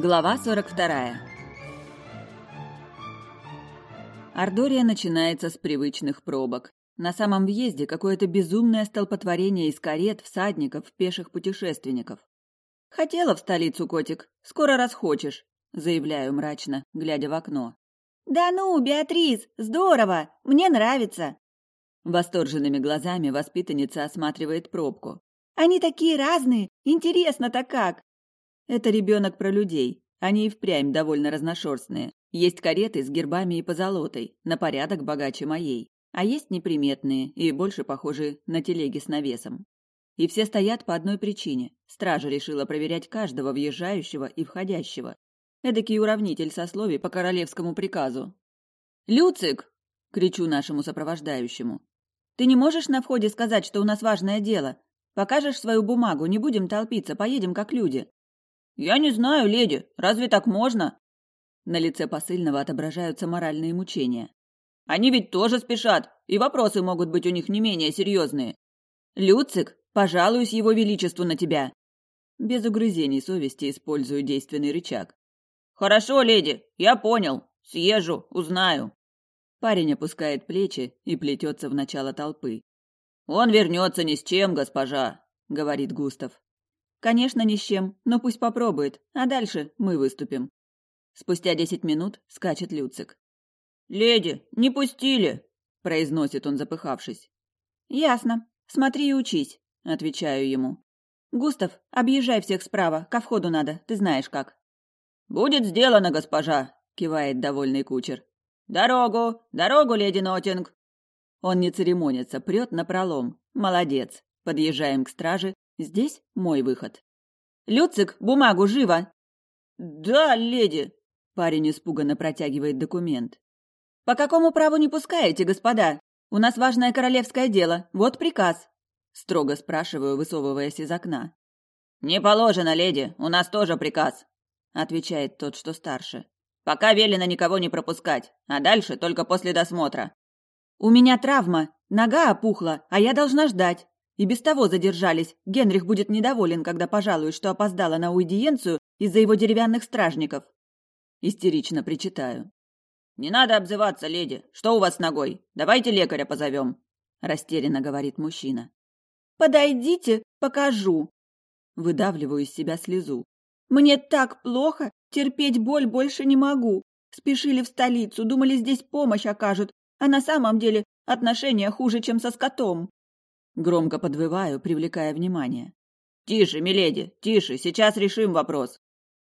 Глава 42. Ардория начинается с привычных пробок. На самом въезде какое-то безумное столпотворение из карет, всадников, пеших путешественников. «Хотела в столицу, котик. Скоро расхочешь», — заявляю мрачно, глядя в окно. «Да ну, Беатрис, здорово! Мне нравится!» Восторженными глазами воспитанница осматривает пробку. «Они такие разные! Интересно-то как!» Это ребенок про людей. Они и впрямь довольно разношерстные. Есть кареты с гербами и позолотой, на порядок богаче моей. А есть неприметные и больше похожие на телеги с навесом. И все стоят по одной причине. Стража решила проверять каждого въезжающего и входящего. Эдакий уравнитель сословий по королевскому приказу. «Люцик!» — кричу нашему сопровождающему. «Ты не можешь на входе сказать, что у нас важное дело? Покажешь свою бумагу, не будем толпиться, поедем как люди». «Я не знаю, леди, разве так можно?» На лице посыльного отображаются моральные мучения. «Они ведь тоже спешат, и вопросы могут быть у них не менее серьезные. Люцик, пожалуюсь его величеству на тебя!» Без угрызений совести использую действенный рычаг. «Хорошо, леди, я понял. Съезжу, узнаю». Парень опускает плечи и плетется в начало толпы. «Он вернется ни с чем, госпожа», — говорит Густав. «Конечно, ни с чем, но пусть попробует, а дальше мы выступим». Спустя десять минут скачет Люцик. «Леди, не пустили!» — произносит он, запыхавшись. «Ясно. Смотри и учись», — отвечаю ему. «Густав, объезжай всех справа, ко входу надо, ты знаешь как». «Будет сделано, госпожа!» — кивает довольный кучер. «Дорогу! Дорогу, леди Нотинг!» Он не церемонится, прет на пролом. Молодец. Подъезжаем к страже. Здесь мой выход. «Люцик, бумагу, живо!» «Да, леди!» Парень испуганно протягивает документ. «По какому праву не пускаете, господа? У нас важное королевское дело. Вот приказ!» Строго спрашиваю, высовываясь из окна. «Не положено, леди. У нас тоже приказ отвечает тот, что старше. Пока велено никого не пропускать, а дальше только после досмотра. У меня травма, нога опухла, а я должна ждать. И без того задержались. Генрих будет недоволен, когда пожалуюсь, что опоздала на уидиенцию из-за его деревянных стражников. Истерично причитаю. Не надо обзываться, леди. Что у вас с ногой? Давайте лекаря позовем. Растерянно говорит мужчина. Подойдите, покажу. Выдавливаю из себя слезу. Мне так плохо, терпеть боль больше не могу. Спешили в столицу, думали, здесь помощь окажут, а на самом деле отношения хуже, чем со скотом. Громко подвываю, привлекая внимание. «Тише, миледи, тише, сейчас решим вопрос!»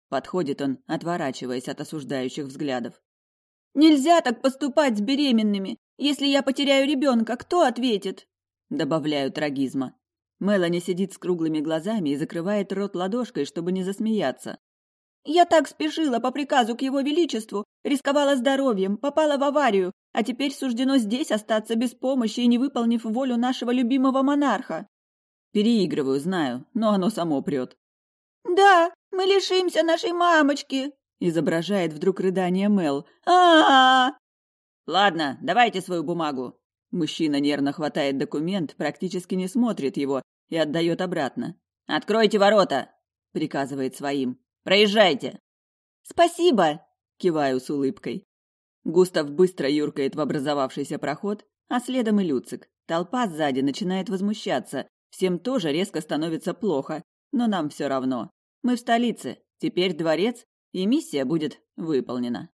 Подходит он, отворачиваясь от осуждающих взглядов. «Нельзя так поступать с беременными! Если я потеряю ребенка, кто ответит?» Добавляю трагизма. Мелани сидит с круглыми глазами и закрывает рот ладошкой, чтобы не засмеяться. «Я так спешила по приказу к его величеству, рисковала здоровьем, попала в аварию, а теперь суждено здесь остаться без помощи и не выполнив волю нашего любимого монарха». Переигрываю, знаю, но оно само прет. «Да, мы лишимся нашей мамочки», — изображает вдруг рыдание Мел. а а, -а! «Ладно, давайте свою бумагу», Мужчина нервно хватает документ, практически не смотрит его и отдает обратно. «Откройте ворота!» — приказывает своим. «Проезжайте!» «Спасибо!» — киваю с улыбкой. Густав быстро юркает в образовавшийся проход, а следом и Люцик. Толпа сзади начинает возмущаться. Всем тоже резко становится плохо, но нам все равно. Мы в столице, теперь дворец, и миссия будет выполнена.